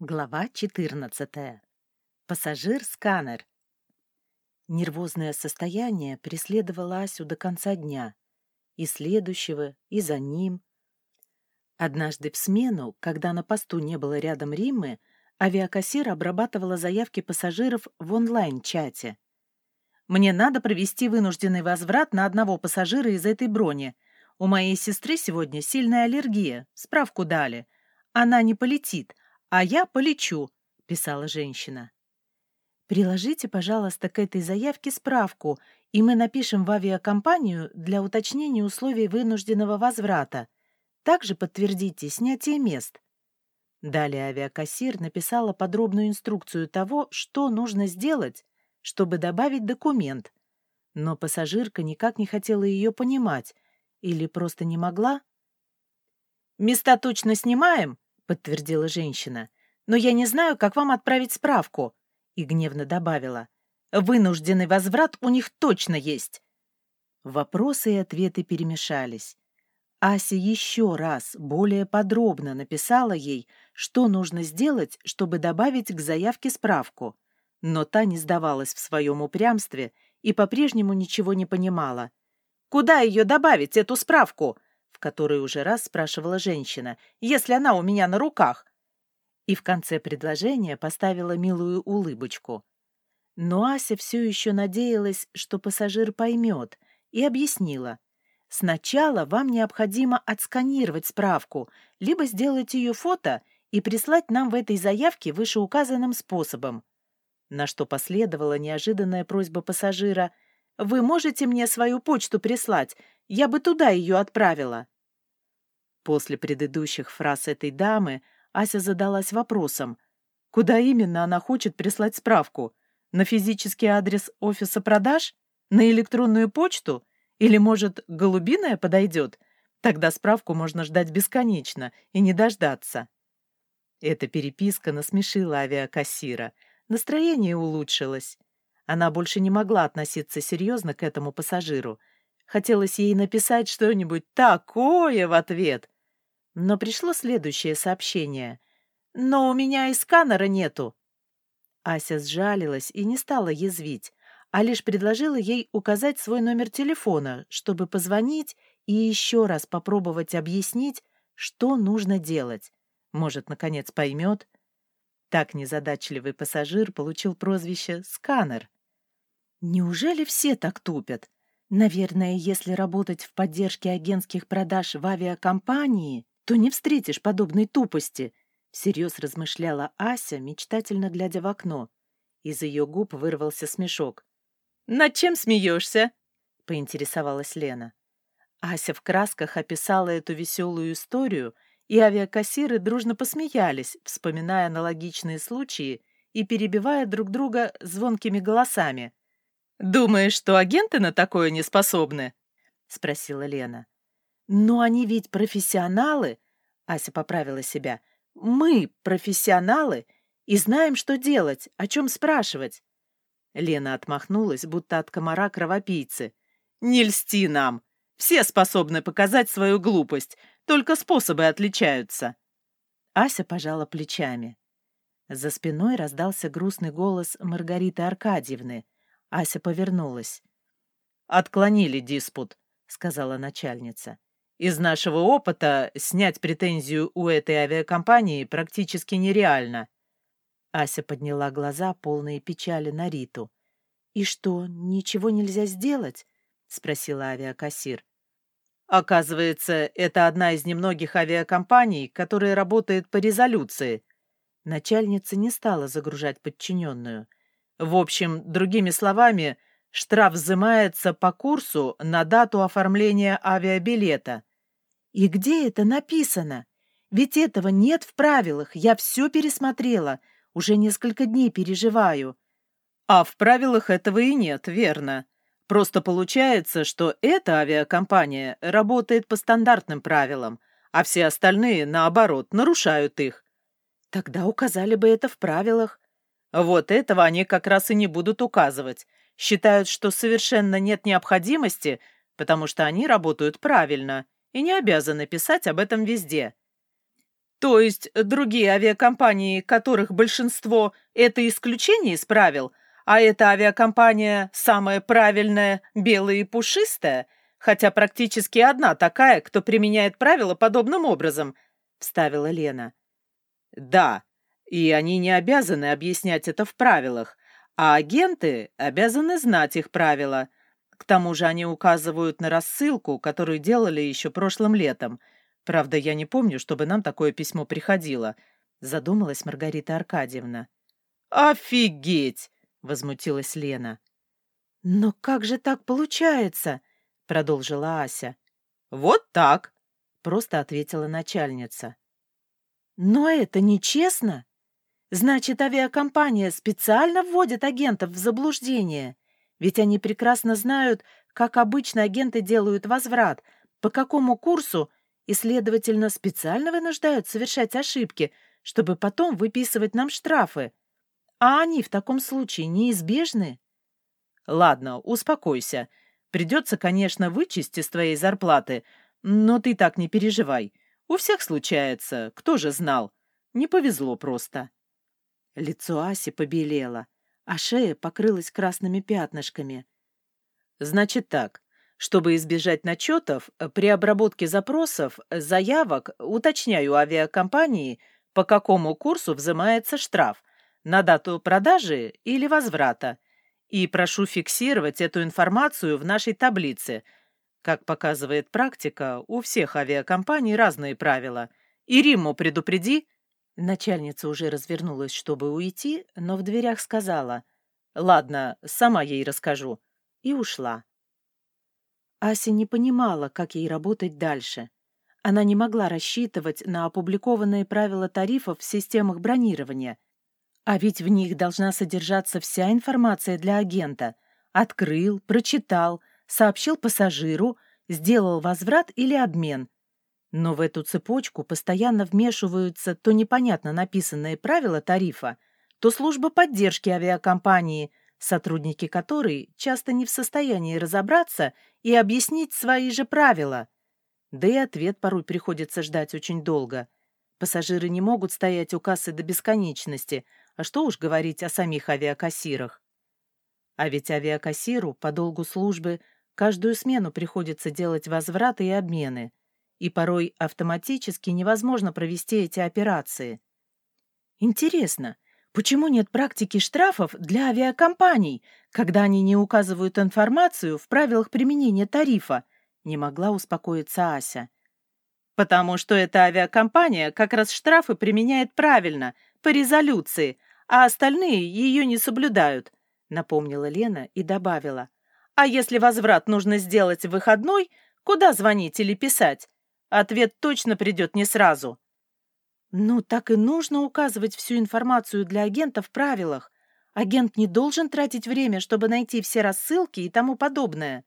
Глава 14. Пассажир-сканер. Нервозное состояние преследовало Асю до конца дня. И следующего, и за ним. Однажды в смену, когда на посту не было рядом Риммы, авиакассир обрабатывала заявки пассажиров в онлайн-чате. «Мне надо провести вынужденный возврат на одного пассажира из этой брони. У моей сестры сегодня сильная аллергия, справку дали. Она не полетит» «А я полечу», — писала женщина. «Приложите, пожалуйста, к этой заявке справку, и мы напишем в авиакомпанию для уточнения условий вынужденного возврата. Также подтвердите снятие мест». Далее авиакассир написала подробную инструкцию того, что нужно сделать, чтобы добавить документ. Но пассажирка никак не хотела ее понимать или просто не могла. «Места точно снимаем?» Подтвердила женщина. «Но я не знаю, как вам отправить справку», и гневно добавила. «Вынужденный возврат у них точно есть». Вопросы и ответы перемешались. Ася еще раз более подробно написала ей, что нужно сделать, чтобы добавить к заявке справку. Но та не сдавалась в своем упрямстве и по-прежнему ничего не понимала. «Куда ее добавить, эту справку?» В которой уже раз спрашивала женщина, если она у меня на руках. И в конце предложения поставила милую улыбочку. Но Ася все еще надеялась, что пассажир поймет, и объяснила. Сначала вам необходимо отсканировать справку, либо сделать ее фото и прислать нам в этой заявке вышеуказанным способом. На что последовала неожиданная просьба пассажира «Вы можете мне свою почту прислать? Я бы туда ее отправила. После предыдущих фраз этой дамы Ася задалась вопросом, куда именно она хочет прислать справку? На физический адрес офиса продаж? На электронную почту? Или, может, голубиная подойдет? Тогда справку можно ждать бесконечно и не дождаться. Эта переписка насмешила авиакассира. Настроение улучшилось. Она больше не могла относиться серьезно к этому пассажиру. Хотелось ей написать что-нибудь такое в ответ. Но пришло следующее сообщение. «Но у меня и сканера нету». Ася сжалилась и не стала язвить, а лишь предложила ей указать свой номер телефона, чтобы позвонить и еще раз попробовать объяснить, что нужно делать. Может, наконец поймет. Так незадачливый пассажир получил прозвище «сканер». Неужели все так тупят? Наверное, если работать в поддержке агентских продаж в авиакомпании, то не встретишь подобной тупости, всерьез размышляла Ася, мечтательно глядя в окно. Из ее губ вырвался смешок. «Над чем смеешься?» — поинтересовалась Лена. Ася в красках описала эту веселую историю, и авиакассиры дружно посмеялись, вспоминая аналогичные случаи и перебивая друг друга звонкими голосами. «Думаешь, что агенты на такое не способны?» — спросила Лена. «Но они ведь профессионалы!» — Ася поправила себя. «Мы профессионалы и знаем, что делать, о чем спрашивать». Лена отмахнулась, будто от комара кровопийцы. «Не льсти нам! Все способны показать свою глупость, только способы отличаются». Ася пожала плечами. За спиной раздался грустный голос Маргариты Аркадьевны — Ася повернулась. «Отклонили диспут», — сказала начальница. «Из нашего опыта снять претензию у этой авиакомпании практически нереально». Ася подняла глаза, полные печали, на Риту. «И что, ничего нельзя сделать?» — спросила авиакассир. «Оказывается, это одна из немногих авиакомпаний, которая работает по резолюции». Начальница не стала загружать подчиненную — в общем, другими словами, штраф взимается по курсу на дату оформления авиабилета. И где это написано? Ведь этого нет в правилах, я все пересмотрела, уже несколько дней переживаю. А в правилах этого и нет, верно. Просто получается, что эта авиакомпания работает по стандартным правилам, а все остальные, наоборот, нарушают их. Тогда указали бы это в правилах. Вот этого они как раз и не будут указывать. Считают, что совершенно нет необходимости, потому что они работают правильно и не обязаны писать об этом везде. То есть другие авиакомпании, которых большинство — это исключение из правил, а эта авиакомпания самая правильная, белая и пушистая, хотя практически одна такая, кто применяет правила подобным образом, — вставила Лена. Да, и они не обязаны объяснять это в правилах, а агенты обязаны знать их правила. К тому же они указывают на рассылку, которую делали еще прошлым летом — Правда, я не помню, чтобы нам такое письмо приходило, задумалась Маргарита Аркадьевна. Офигеть! возмутилась Лена. Но как же так получается? продолжила Ася. Вот так, просто ответила начальница. Но это нечестно. Значит, авиакомпания специально вводит агентов в заблуждение. Ведь они прекрасно знают, как обычно агенты делают возврат, по какому курсу и, следовательно, специально вынуждают совершать ошибки, чтобы потом выписывать нам штрафы. А они в таком случае неизбежны. Ладно, успокойся. Придется, конечно, вычесть из твоей зарплаты, но ты так не переживай. У всех случается, кто же знал. Не повезло просто. Лицо Аси побелело, а шея покрылась красными пятнышками. Значит так, чтобы избежать начетов, э, при обработке запросов, э, заявок уточняю авиакомпании, по какому курсу взимается штраф, на дату продажи или возврата, и прошу фиксировать эту информацию в нашей таблице. Как показывает практика, у всех авиакомпаний разные правила. И Римму предупреди. Начальница уже развернулась, чтобы уйти, но в дверях сказала «Ладно, сама ей расскажу» и ушла. Ася не понимала, как ей работать дальше. Она не могла рассчитывать на опубликованные правила тарифов в системах бронирования. А ведь в них должна содержаться вся информация для агента. Открыл, прочитал, сообщил пассажиру, сделал возврат или обмен. Но в эту цепочку постоянно вмешиваются то непонятно написанные правила тарифа, то служба поддержки авиакомпании, сотрудники которой часто не в состоянии разобраться и объяснить свои же правила. Да и ответ порой приходится ждать очень долго. Пассажиры не могут стоять у кассы до бесконечности, а что уж говорить о самих авиакассирах. А ведь авиакассиру по долгу службы каждую смену приходится делать возвраты и обмены, и порой автоматически невозможно провести эти операции. Интересно, Почему нет практики штрафов для авиакомпаний, когда они не указывают информацию в правилах применения тарифа? Не могла успокоиться Ася. Потому что эта авиакомпания как раз штрафы применяет правильно, по резолюции, а остальные ее не соблюдают, напомнила Лена и добавила. А если возврат нужно сделать в выходной, куда звонить или писать? Ответ точно придет не сразу. Ну, так и нужно указывать всю информацию для агента в правилах. Агент не должен тратить время, чтобы найти все рассылки и тому подобное.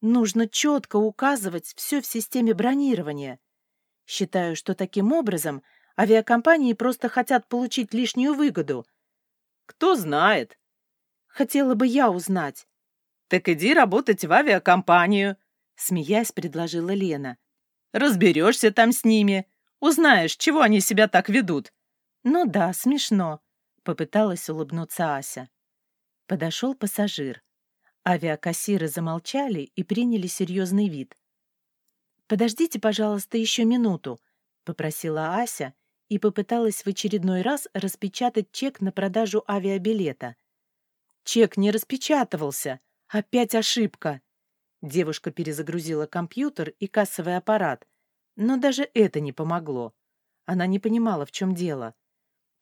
Нужно четко указывать все в системе бронирования. Считаю, что таким образом авиакомпании просто хотят получить лишнюю выгоду. Кто знает. Хотела бы я узнать. Так иди работать в авиакомпанию, смеясь, предложила Лена. Разберешься там с ними. Узнаешь, чего они себя так ведут». «Ну да, смешно», — попыталась улыбнуться Ася. Подошел пассажир. Авиакассиры замолчали и приняли серьезный вид. «Подождите, пожалуйста, еще минуту», — попросила Ася и попыталась в очередной раз распечатать чек на продажу авиабилета. Чек не распечатывался. Опять ошибка. Девушка перезагрузила компьютер и кассовый аппарат, но даже это не помогло. Она не понимала, в чем дело.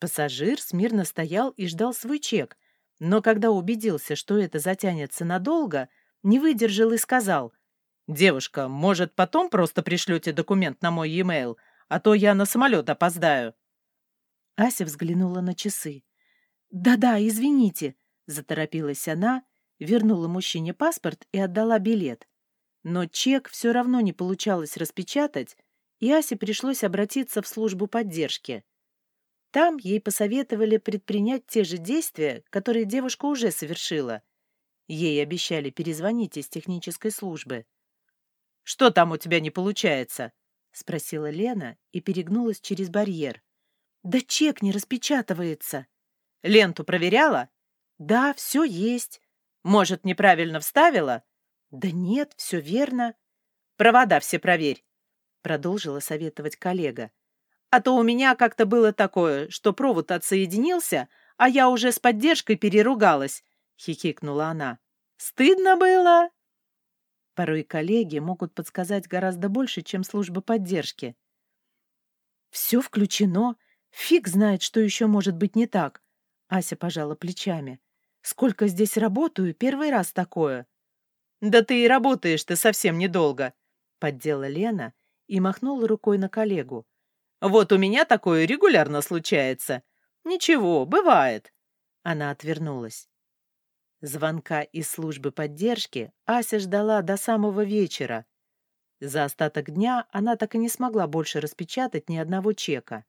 Пассажир смирно стоял и ждал свой чек, но когда убедился, что это затянется надолго, не выдержал и сказал, «Девушка, может, потом просто пришлете документ на мой e-mail, а то я на самолет опоздаю». Ася взглянула на часы. «Да-да, извините», — заторопилась она, вернула мужчине паспорт и отдала билет. Но чек все равно не получалось распечатать, и Асе пришлось обратиться в службу поддержки. Там ей посоветовали предпринять те же действия, которые девушка уже совершила. Ей обещали перезвонить из технической службы. «Что там у тебя не получается?» — спросила Лена и перегнулась через барьер. «Да чек не распечатывается». «Ленту проверяла?» «Да, все есть». «Может, неправильно вставила?» «Да нет, все верно». «Провода все проверь», — продолжила советовать коллега. «А то у меня как-то было такое, что провод отсоединился, а я уже с поддержкой переругалась», — хихикнула она. «Стыдно было?» Порой коллеги могут подсказать гораздо больше, чем служба поддержки. «Все включено. Фиг знает, что еще может быть не так», — Ася пожала плечами. «Сколько здесь работаю, первый раз такое». «Да ты и работаешь ты совсем недолго», — поддела Лена и махнула рукой на коллегу. «Вот у меня такое регулярно случается. Ничего, бывает». Она отвернулась. Звонка из службы поддержки Ася ждала до самого вечера. За остаток дня она так и не смогла больше распечатать ни одного чека.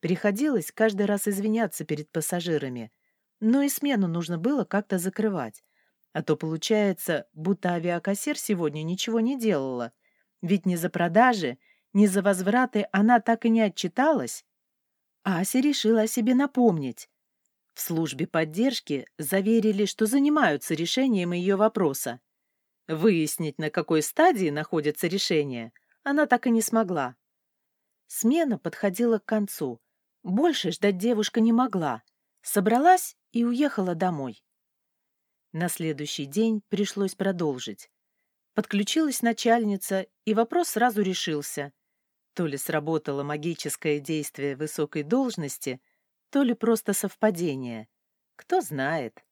Приходилось каждый раз извиняться перед пассажирами, но и смену нужно было как-то закрывать. А то получается, будто авиакассир сегодня ничего не делала. Ведь ни за продажи, ни за возвраты она так и не отчиталась. Ася решила о себе напомнить. В службе поддержки заверили, что занимаются решением ее вопроса. Выяснить, на какой стадии находится решение, она так и не смогла. Смена подходила к концу. Больше ждать девушка не могла. Собралась и уехала домой. На следующий день пришлось продолжить. Подключилась начальница, и вопрос сразу решился. То ли сработало магическое действие высокой должности, то ли просто совпадение. Кто знает.